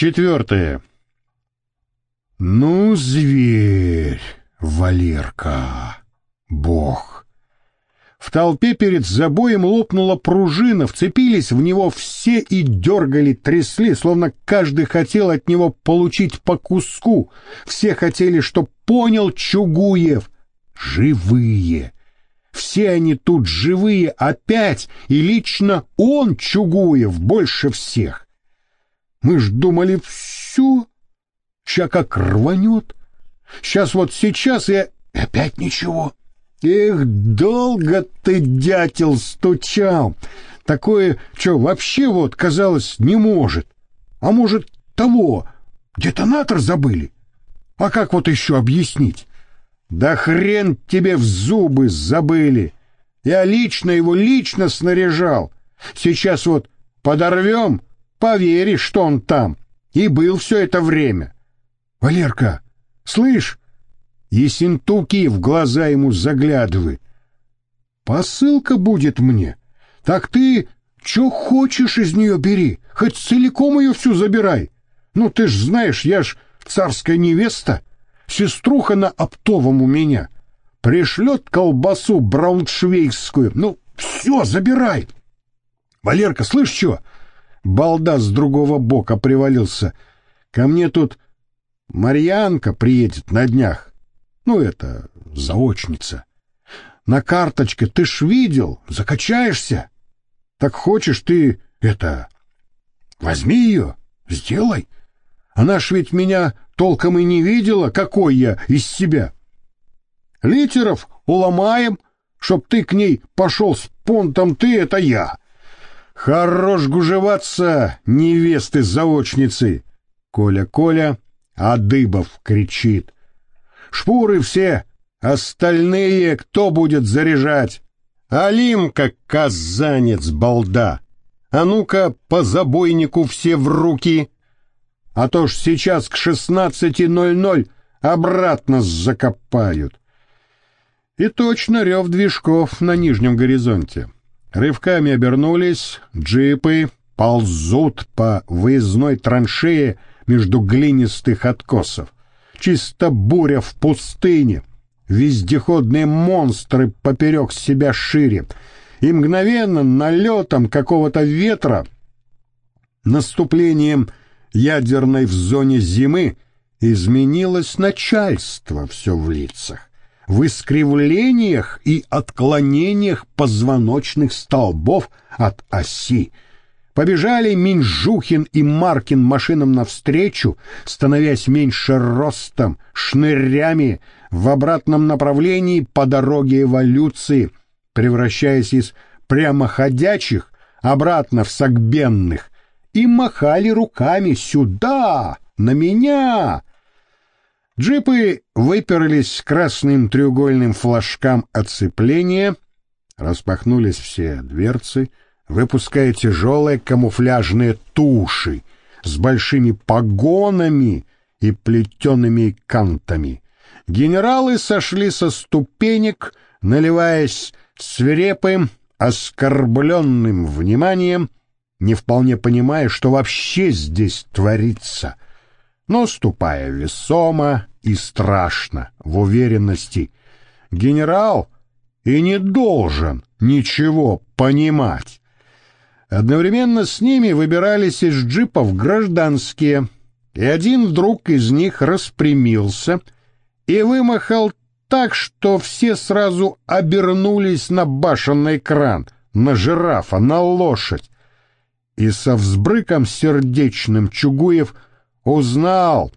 Четвертое. Ну, зверь, Валерка, бог. В толпе перед забоем лопнула пружина, вцепились в него все и дергали, трясли, словно каждый хотел от него получить по куску. Все хотели, чтоб понял Чугуев. Живые. Все они тут живые опять, и лично он, Чугуев, больше всех. Мы ж думали, все, ща как рванет. Сейчас вот сейчас и опять ничего. Эх, долго ты, дятел, стучал. Такое, что вообще вот, казалось, не может. А может, того, детонатор забыли? А как вот еще объяснить? Да хрен тебе в зубы забыли. Я лично его лично снаряжал. Сейчас вот подорвем, поверишь, что он там. И был все это время. Валерка, слышь, Есентуки в глаза ему заглядывает. Посылка будет мне. Так ты что хочешь из нее бери, хоть целиком ее всю забирай. Ну ты ж знаешь, я ж царская невеста. Сеструха на оптовом у меня. Пришлет колбасу брауншвейгскую. Ну, все, забирай. Валерка, слышь, что? Балда с другого бока привалился. Ко мне тут Марьянка приедет на днях. Ну, это заочница. На карточке ты ж видел, закачаешься. Так хочешь ты это... Возьми ее, сделай. Она ж ведь меня толком и не видела, какой я из себя. Литеров уломаем, чтоб ты к ней пошел с понтом, ты — это я. Хорош гужеваться, невесты-заочницы. Коля-Коля, а Дыбов кричит. Шпуры все, остальные кто будет заряжать? Алим, как казанец балда. А ну-ка, по забойнику все в руки а то ж сейчас к шестнадцати ноль-ноль обратно закопают. И точно рев движков на нижнем горизонте. Рывками обернулись, джипы ползут по выездной траншее между глинистых откосов. Чисто буря в пустыне, вездеходные монстры поперек себя шире, и мгновенно налетом какого-то ветра, наступлением ядерной в зоне зимы изменилось начальство все в лицах, в искривлениях и отклонениях позвоночных столбов от оси. Побежали Минжухин и Маркин машинам навстречу, становясь меньше ростом, шнырями в обратном направлении по дороге эволюции, превращаясь из прямоходячих обратно в согбенных, и махали руками «Сюда! На меня!» Джипы выперлись красным треугольным флажкам оцепления, распахнулись все дверцы, выпуская тяжелые камуфляжные туши с большими погонами и плетеными кантами. Генералы сошли со ступенек, наливаясь свирепым, оскорбленным вниманием не вполне понимая, что вообще здесь творится, но ступая весомо и страшно, в уверенности. Генерал и не должен ничего понимать. Одновременно с ними выбирались из джипов гражданские, и один вдруг из них распрямился и вымахал так, что все сразу обернулись на башенный кран, на жирафа, на лошадь, и со взбрыком сердечным Чугуев узнал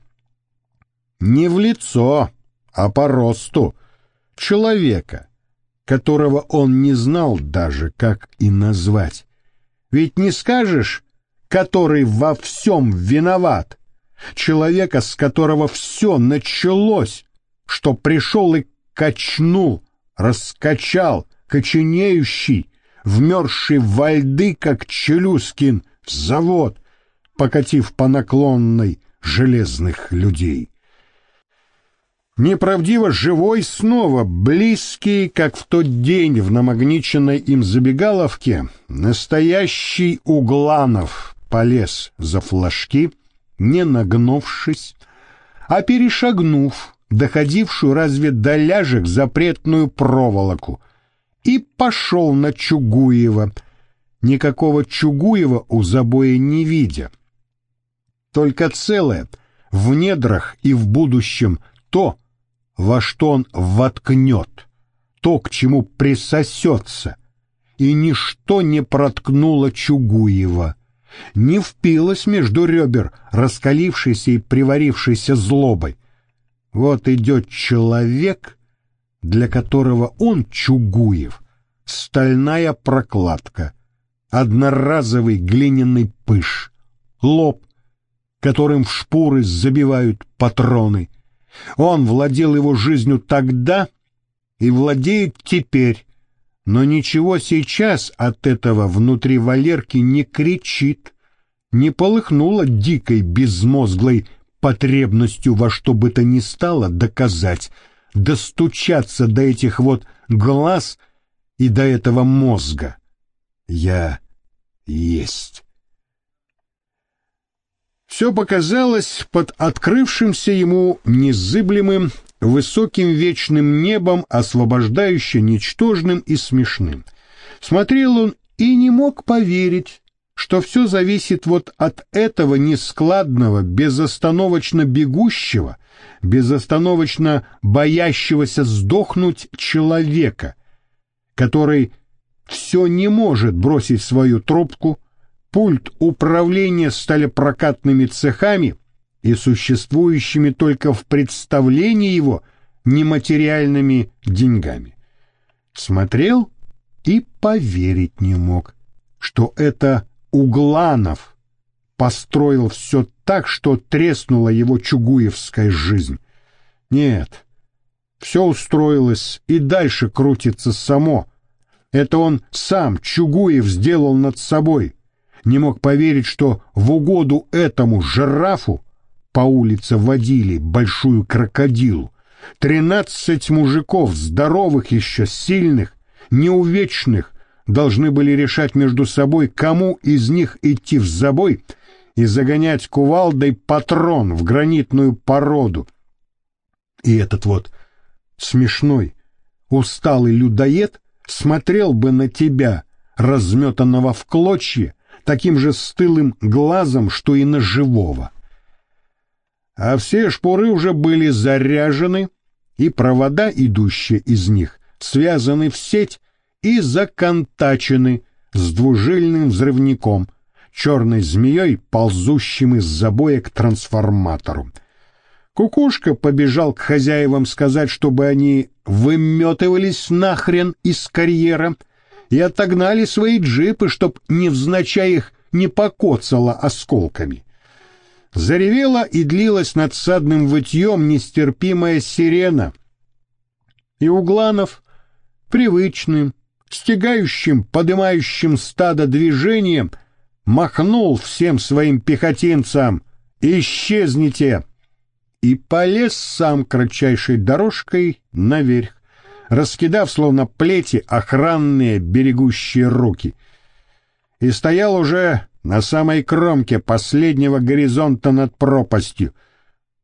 не в лицо, а по росту человека, которого он не знал даже, как и назвать. Ведь не скажешь, который во всем виноват, человека, с которого все началось, что пришел и качнул, раскачал, коченеющий, вмерзший во льды, как Челюскин, завод, покатив по наклонной железных людей. Неправдиво живой снова, близкий, как в тот день в намагниченной им забегаловке, настоящий Угланов полез за флажки, не нагнувшись, а перешагнув доходившую разве до ляжек запретную проволоку, и пошел на Чугуева, никакого Чугуева у забоя не видя. Только целое, в недрах и в будущем то, во что он воткнет, то, к чему присосется, и ничто не проткнуло Чугуева, не впилось между ребер раскалившейся и приварившейся злобой. Вот идет человек, для которого он, Чугуев, стальная прокладка, одноразовый глиняный пыш, лоб, которым в шпуры забивают патроны. Он владел его жизнью тогда и владеет теперь, но ничего сейчас от этого внутри Валерки не кричит, не полыхнуло дикой безмозглой потребностью во что бы то ни стало доказать, достучаться до этих вот глаз и до этого мозга. Я есть. Все показалось под открывшимся ему незыблемым, высоким вечным небом, освобождающе ничтожным и смешным. Смотрел он и не мог поверить, что все зависит вот от этого нескладного, безостановочно бегущего, безостановочно боящегося сдохнуть человека, который все не может бросить свою трубку, пульт управления сталепрокатными цехами и существующими только в представлении его нематериальными деньгами. Смотрел и поверить не мог, что это Угланов построил все так, что треснула его чугуевская жизнь. Нет, все устроилось и дальше крутится само. Это он сам, Чугуев, сделал над собой. Не мог поверить, что в угоду этому жирафу по улице водили большую крокодилу. Тринадцать мужиков, здоровых еще, сильных, неувечных, должны были решать между собой, кому из них идти в забой и загонять кувалдой патрон в гранитную породу. И этот вот смешной, усталый людоед смотрел бы на тебя, разметанного в клочья, таким же стылым глазом, что и на живого. А все шпоры уже были заряжены, и провода, идущие из них, связаны в сеть и законтачены с двужильным взрывником, черной змеей, ползущим из забоя к трансформатору. Кукушка побежал к хозяевам сказать, чтобы они выметывались нахрен из карьера и отогнали свои джипы, чтоб невзначай их не покоцало осколками. Заревела и длилась над садным вытьем нестерпимая сирена. И Угланов, привычным, стягающим, подымающим стадо движением, махнул всем своим пехотинцам «Исчезните!» и полез сам кратчайшей дорожкой наверх, раскидав словно плети охранные берегущие руки. И стоял уже на самой кромке последнего горизонта над пропастью,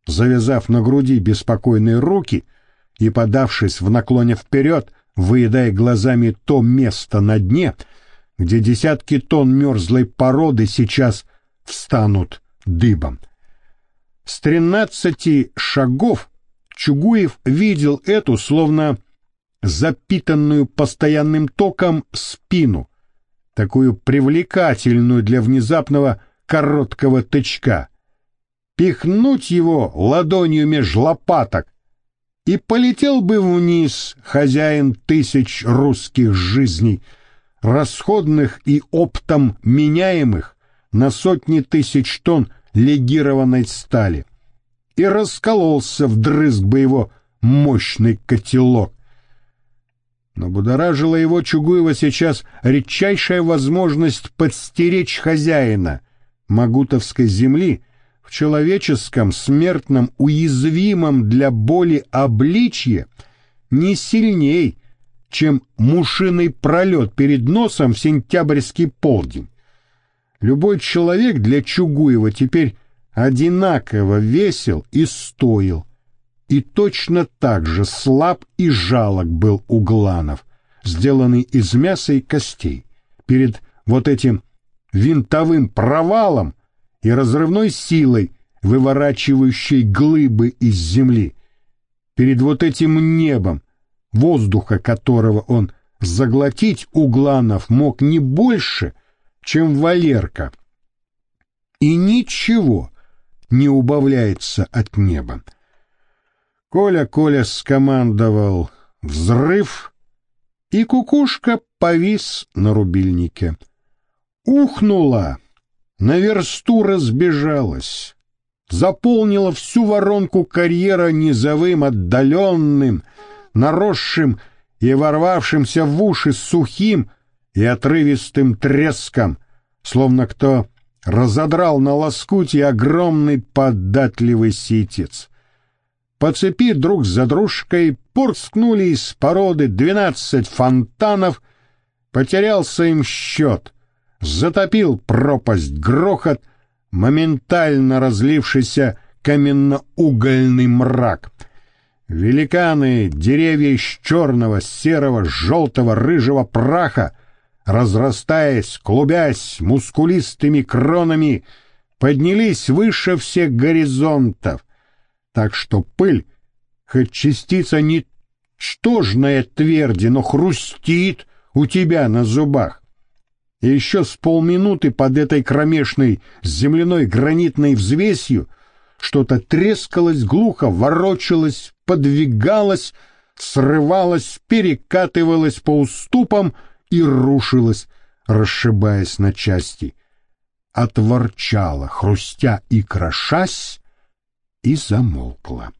завязав на груди беспокойные руки и подавшись в наклоне вперед, выедая глазами то место на дне, где десятки тонн мерзлой породы сейчас встанут дыбом. С тринадцати шагов Чугуев видел эту, словно запитанную постоянным током, спину, такую привлекательную для внезапного короткого тычка. Пихнуть его ладонью меж лопаток, и полетел бы вниз хозяин тысяч русских жизней, расходных и оптом меняемых на сотни тысяч тонн легированной стали, и раскололся вдрызг бы его мощный котелок. Но будоражила его Чугуева сейчас редчайшая возможность подстеречь хозяина Магутовской земли в человеческом, смертном, уязвимом для боли обличье не сильней, чем мушиный пролет перед носом в сентябрьский полдень. Любой человек для Чугуева теперь одинаково весел и стоил, и точно так же слаб и жалок был Угланов, сделанный из мяса и костей. Перед вот этим винтовым провалом и разрывной силой, выворачивающей глыбы из земли, перед вот этим небом, воздуха которого он заглотить Угланов мог не больше, чем Валерка. И ничего не убавляется от неба. Коля-Коля скомандовал «Взрыв!» и кукушка повис на рубильнике. Ухнула, на версту разбежалась, заполнила всю воронку карьера низовым, отдаленным, наросшим и ворвавшимся в уши сухим и отрывистым треском, словно кто разодрал на лоскуте огромный податливый ситец. По цепи друг за дружкой порскнули из породы двенадцать фонтанов, потерялся им счет, затопил пропасть грохот, моментально разлившийся каменно-угольный мрак. Великаны, деревья из черного, серого, желтого, рыжего праха, разрастаясь, клубясь мускулистыми кронами, поднялись выше всех горизонтов, так что пыль, хоть частица ничтожная тверди, но хрустит у тебя на зубах. И еще с полминуты под этой кромешной земляной гранитной взвесью что-то трескалось глухо, ворочалось, подвигалось, срывалось, перекатывалось по уступам и рушилось, расшибаясь на части. Отворчала, хрустя и крошась, и замолкла.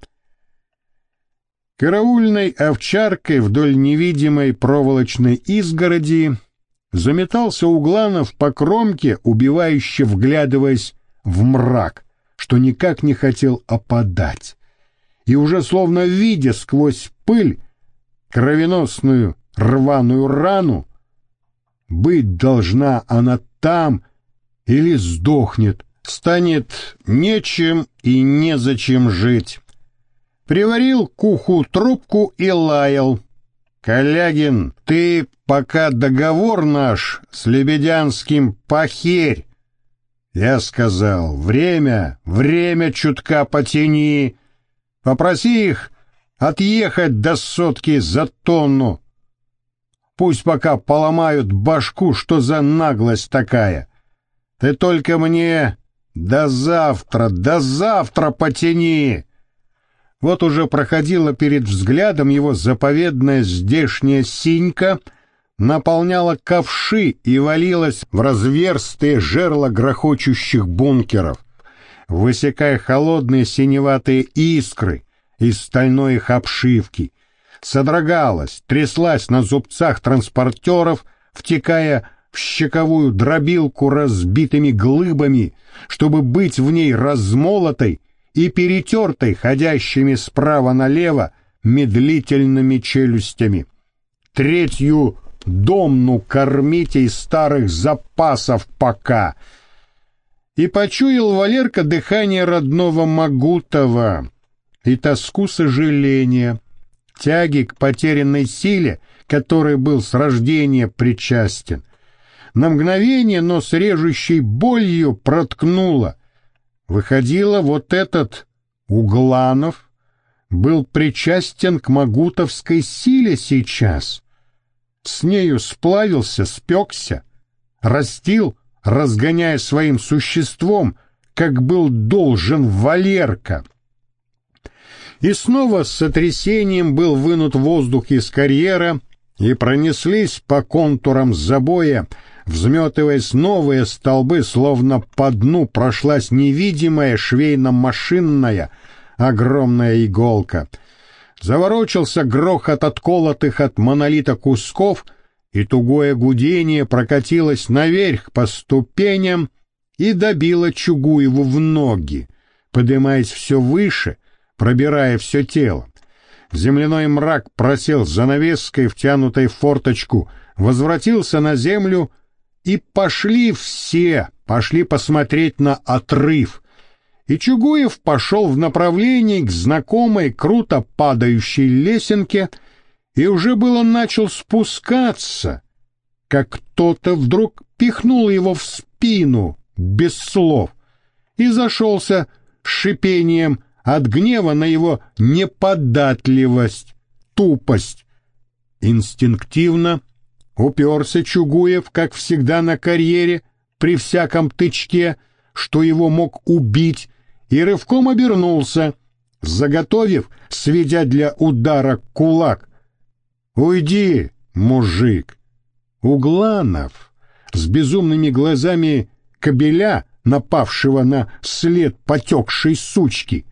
Караульной овчаркой вдоль невидимой проволочной изгороди заметался Угланов по кромке, убивающе вглядываясь в мрак, что никак не хотел опадать, и уже словно видя сквозь пыль кровеносную рваную рану, быть должна она там или сдохнет, станет нечем и незачем жить. Приварил к уху трубку и лаял. «Калягин, ты пока договор наш с Лебедянским похерь!» Я сказал, время, время чутка потяни. Попроси их отъехать до сотки за тонну. Пусть пока поломают башку, что за наглость такая. Ты только мне до завтра, до завтра потяни. Вот уже проходила перед взглядом его заповедная здешняя синька, наполняла ковши и валилась в разверстые жерла грохочущих бункеров, высекая холодные синеватые искры из стальной их обшивки, содрогалась, тряслась на зубцах транспортеров, втекая щековую дробилку разбитыми глыбами, чтобы быть в ней размолотой и перетертой ходящими справа налево медлительными челюстями. Третью домну кормите из старых запасов пока. И почуял Валерка дыхание родного Магутова и тоску сожаления, тяги к потерянной силе, которой был с рождения причастен. На мгновение, но с режущей болью проткнуло. Выходило, вот этот Угланов был причастен к магутовской силе сейчас. С нею сплавился, спекся, растил, разгоняя своим существом, как был должен Валерка — и снова с сотрясением был вынут воздух из карьера, и пронеслись по контурам забоя, взметываясь новые столбы, словно по дну прошлась невидимая швейно-машинная огромная иголка. Заворочился грохот отколотых от монолита кусков, и тугое гудение прокатилось наверх по ступеням и добило Чугуеву в ноги, поднимаясь все выше — пробирая все тело. Земляной мрак просел занавеской, втянутой в форточку, возвратился на землю, и пошли все, пошли посмотреть на отрыв. и Чугуев пошел в направлении к знакомой круто падающей лесенке и уже было начал спускаться, как кто-то вдруг пихнул его в спину без слов и зашелся шипением от гнева на его неподатливость, тупость. Инстинктивно уперся Чугуев, как всегда на карьере, при всяком тычке, что его мог убить, и рывком обернулся, заготовив, сведя для удара кулак. «Уйди, мужик!» Угланов с безумными глазами кобеля, напавшего на след потекшей сучки,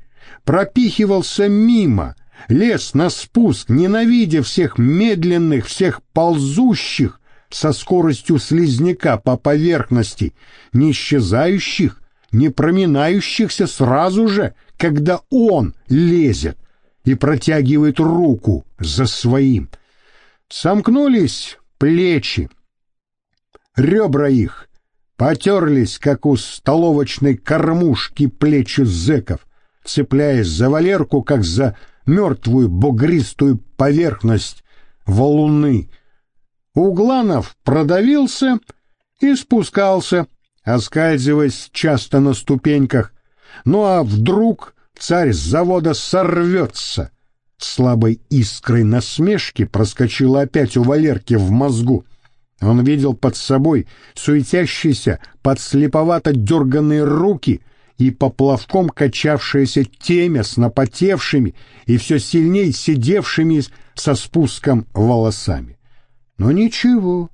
пропихивался мимо, лез на спуск, ненавидя всех медленных, всех ползущих со скоростью слизняка по поверхности, не исчезающих, не проминающихся сразу же, когда он лезет и протягивает руку за своим. Сомкнулись плечи, ребра их потерлись, как у столовочной кормушки плечи зэков, цепляясь за Валерку, как за мертвую бугристую поверхность валуны. Угланов продавился и спускался, оскальзываясь часто на ступеньках. Ну а вдруг царь с завода сорвется? Слабой искрой насмешки проскочила опять у Валерки в мозгу. Он видел под собой суетящиеся, подслеповато дерганные руки и поплавком качавшееся темя с напотевшими и все сильней сидевшими со спуском волосами. Но ничего,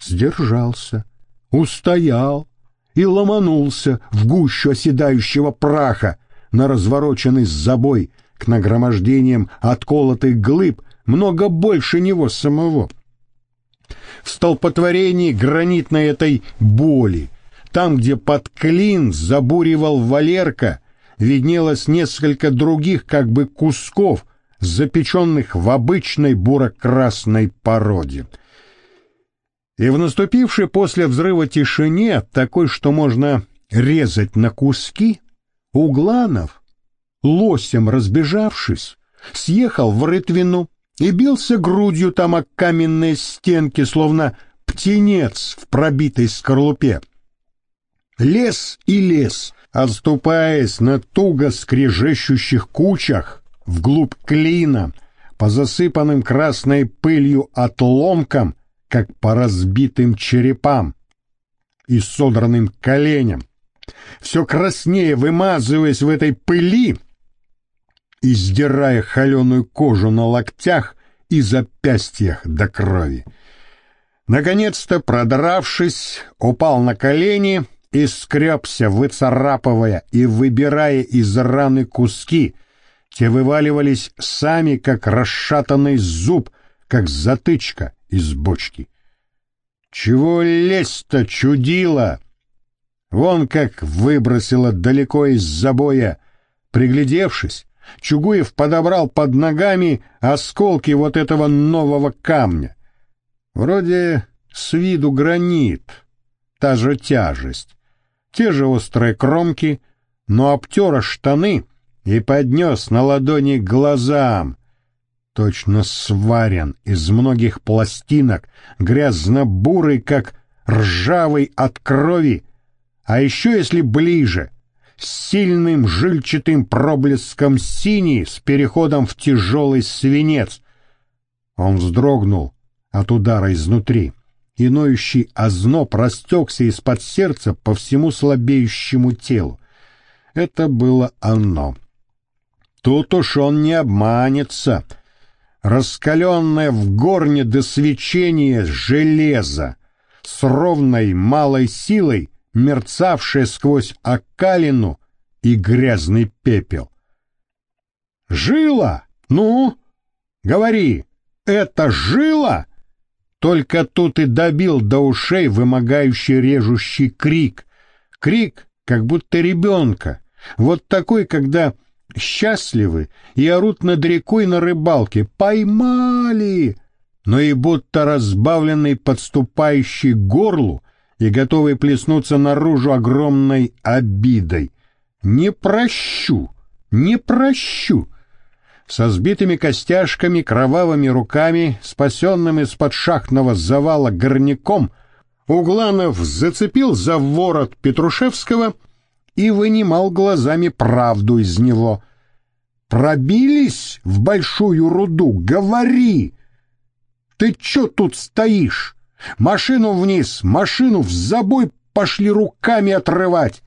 сдержался, устоял и ломанулся в гущу оседающего праха на развороченный забой к нагромождениям отколотых глыб много больше него самого. В столпотворении гранитной этой боли, там, где под клин забуривал Валерка, виднелось несколько других как бы кусков, запеченных в обычной буро-красной породе. И в наступившей после взрыва тишине, такой, что можно резать на куски, Угланов, лосем разбежавшись, съехал в рытвину и бился грудью там о каменные стенки, словно птенец в пробитой скорлупе. Лес и лес, отступаясь на туго скрежещущих кучах вглубь клина, по засыпанным красной пылью отломкам, как по разбитым черепам и содранным коленям, все краснее вымазываясь в этой пыли и сдирая холеную кожу на локтях и запястьях до крови. Наконец-то, продравшись, упал на колени и скребся, выцарапывая и выбирая из раны куски. Те вываливались сами, как расшатанный зуб, как затычка из бочки. «Чего лезть-то, чудило?» Вон как выбросило далеко из забоя. Приглядевшись, Чугуев подобрал под ногами осколки вот этого нового камня. Вроде с виду гранит, та же тяжесть, те же острые кромки, но обтера штаны и поднес на ладони глазам. Точно сварен из многих пластинок, грязно-бурый, как ржавый от крови, а еще если ближе, с сильным жильчатым проблеском синий с переходом в тяжелый свинец. Он вздрогнул от удара изнутри, и ноющий озноб растекся из-под сердца по всему слабеющему телу. Это было оно. Тут уж он не обманется. Раскаленное в горне до свечения железо с ровной малой силой мерцавшее сквозь окалину и грязный пепел. «Жила? Ну? Говори, это жила?» Только тут и добил до ушей вымогающий режущий крик. Крик, как будто ребенка. Вот такой, когда счастливы и орут над рекой на рыбалке. «Поймали!» Но и будто разбавленный подступающий к горлу и готовый плеснуться наружу огромной обидой. Не прощу, не прощу. Со сбитыми костяшками, кровавыми руками, спасенным из-под шахтного завала горняком, Угланов зацепил за ворот Петрушевского и вынимал глазами правду из него. «Пробились в большую руду? Говори! Ты чё тут стоишь? Машину вниз, машину в забой пошли руками отрывать!»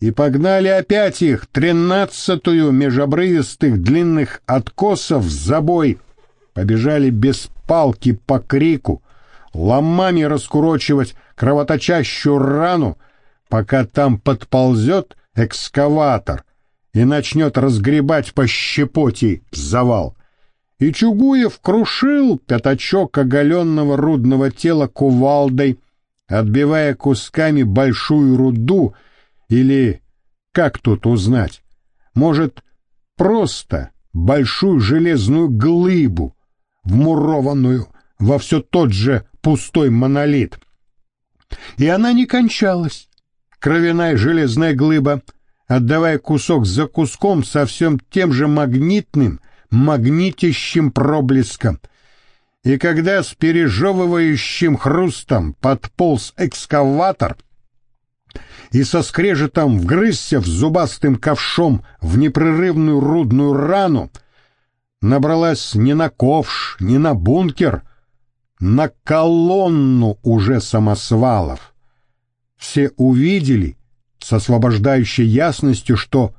И погнали опять их, тринадцатую межобрывистых длинных откосов в забой. Побежали без палки по крику, ломами раскурочивать кровоточащую рану, пока там подползет экскаватор и начнет разгребать по щепоте завал. И Чугуев крушил пятачок оголенного рудного тела кувалдой, отбивая кусками большую руду или, как тут узнать, может, просто большую железную глыбу, вмурованную во все тот же пустой монолит. И она не кончалась, кровяная железная глыба, отдавая кусок за куском со всем тем же магнитным, магнитящим проблеском. И когда с пережевывающим хрустом подполз экскаватор и со скрежетом вгрызся в зубастым ковшом в непрерывную рудную рану, набралась не на ковш, не на бункер, на колонну уже самосвалов. Все увидели с освобождающей ясностью, что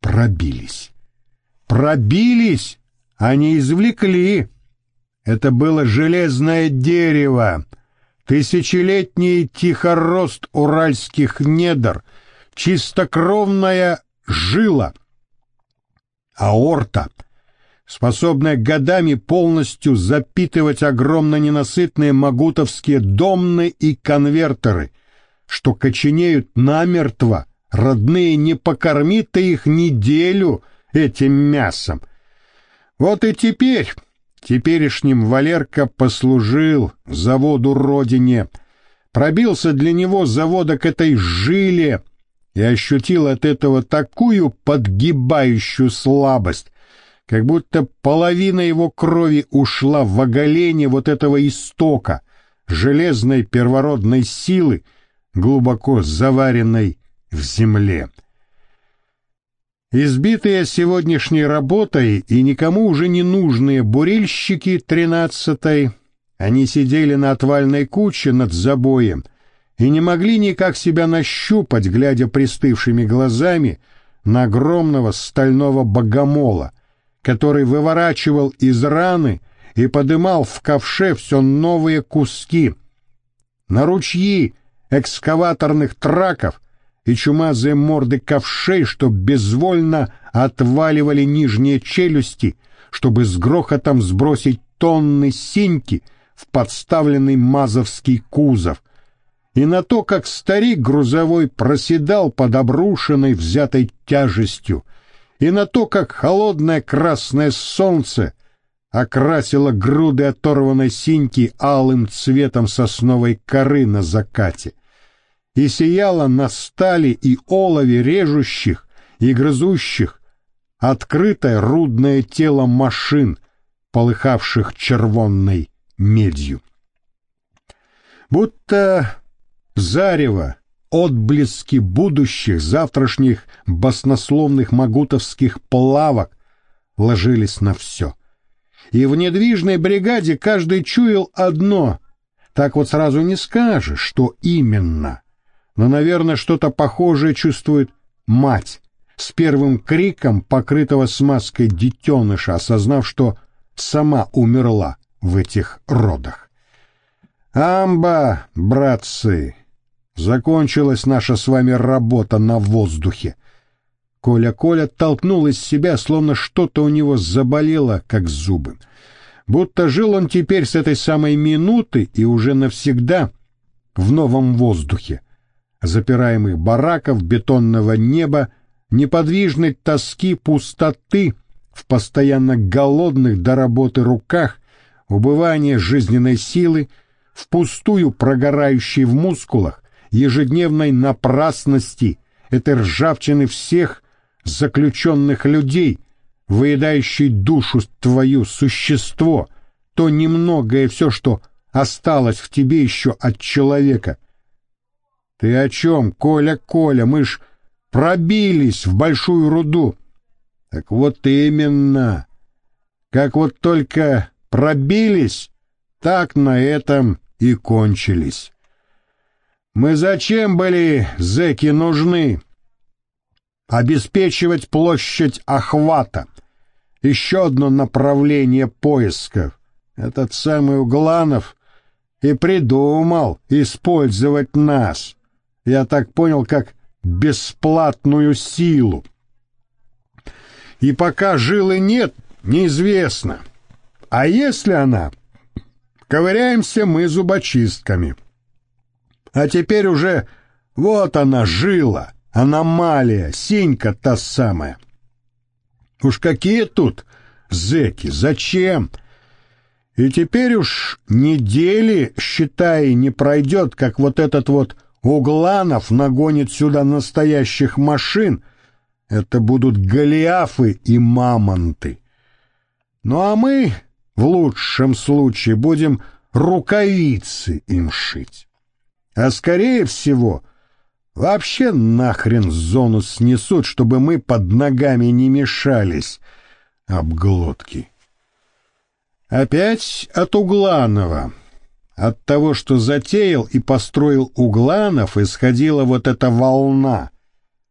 пробились. Пробились, а не извлекли. Это было железное дерево, тысячелетний тихорост уральских недр, чистокровная жила, аорта — способная годами полностью запитывать огромно ненасытные магутовские домны и конвертеры, что коченеют намертво, родные не покорми ты их неделю этим мясом. Вот и теперь, теперешним Валерка послужил заводу родине, пробился для него завода к этой жиле и ощутил от этого такую подгибающую слабость, как будто половина его крови ушла в оголение вот этого истока, железной первородной силы, глубоко заваренной в земле. Избитые сегодняшней работой и никому уже не нужные бурильщики тринадцатой, они сидели на отвальной куче над забоем и не могли никак себя нащупать, глядя пристывшими глазами на огромного стального богомола, который выворачивал из раны и подымал в ковше все новые куски. На ручьи экскаваторных траков и чумазые морды ковшей, что безвольно отваливали нижние челюсти, чтобы с грохотом сбросить тонны синьки в подставленный мазовский кузов, и на то, как старик грузовой проседал под обрушенной взятой тяжестью, и на то, как холодное красное солнце окрасило груды оторванной синьки алым цветом сосновой коры на закате и сияло на стали и олове режущих и грызущих открытое рудное тело машин, полыхавших червонной медью. Будто зарево отблески будущих завтрашних баснословных магутовских плавок ложились на все. И в недвижной бригаде каждый чуял одно. Так вот сразу не скажешь, что именно. Но, наверное, что-то похожее чувствует мать с первым криком покрытого смазкой детеныша, осознав, что сама умерла в этих родах. «Амба, братцы, Закончилась наша с вами работа на воздухе. Коля-Коля толкнул из себя, словно что-то у него заболело, как зубы. Будто жил он теперь с этой самой минуты и уже навсегда в новом воздухе. Запираемых бараков, бетонного неба, неподвижной тоски, пустоты, в постоянно голодных до работы руках, убывание жизненной силы, впустую прогорающей в мускулах, ежедневной напрасности, этой ржавчины всех заключенных людей, выедающей душу твою существо, то немногое все, что осталось в тебе еще от человека. Ты о чем, Коля, Коля, мы ж пробились в большую руду. Так вот именно. Как вот только пробились, так на этом и кончились. Мы зачем были, зэки, нужны? Обеспечивать площадь охвата. Еще одно направление поисков. Этот самый Угланов и придумал использовать нас. Я так понял, как бесплатную силу. И пока жилы нет, неизвестно. А если она, ковыряемся мы зубочистками. А теперь уже вот она жила, аномалия, синька та самая. Уж какие тут зэки, зачем? И теперь уж недели, считай, не пройдет, как вот этот вот Угланов нагонит сюда настоящих машин. Это будут голиафы и мамонты. Ну а мы, в лучшем случае, будем рукавицы им шить. А скорее всего, вообще нахрен зону снесут, чтобы мы под ногами не мешались, обглотки. Опять от Угланова. От того, что затеял и построил Угланов, исходила вот эта волна,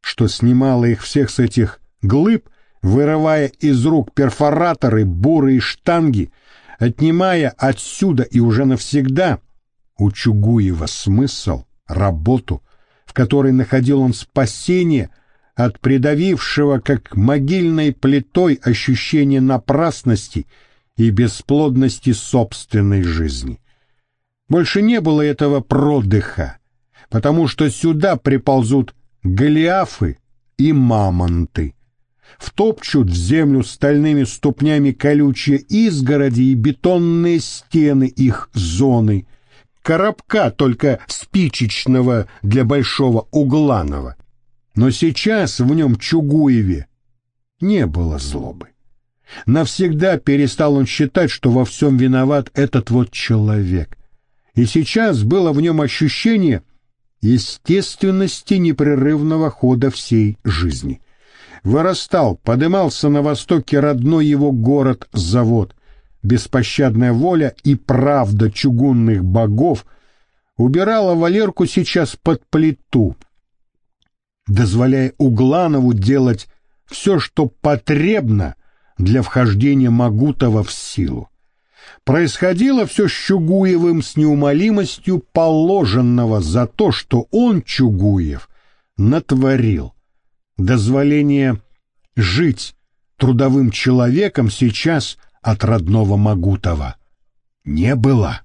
что снимала их всех с этих глыб, вырывая из рук перфораторы, буры и штанги, отнимая отсюда и уже навсегда у Чугуева смысл, работу, в которой находил он спасение от придавившего, как могильной плитой, ощущения напрасности и бесплодности собственной жизни. Больше не было этого продыха, потому что сюда приползут голиафы и мамонты. Втопчут в землю стальными ступнями колючие изгороди и бетонные стены их зоны, коробка только спичечного для большого угланого. Но сейчас в нем Чугуеве не было злобы. Навсегда перестал он считать, что во всем виноват этот вот человек — и сейчас было в нем ощущение естественности непрерывного хода всей жизни. Вырастал, подымался на востоке родной его город-завод. Беспощадная воля и правда чугунных богов убирала Валерку сейчас под плиту, дозволяя Угланову делать все, что потребно для вхождения Магутова в силу. Происходило все с Чугуевым с неумолимостью положенного за то, что он, Чугуев, натворил. Дозволение жить трудовым человеком сейчас от родного Магутова не было.